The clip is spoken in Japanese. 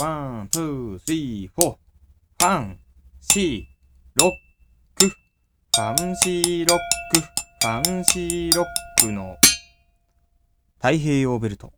One, two, three, four.ファン、シー、ロック。ファンシーロック。ファンシーロックの太平洋ベルト。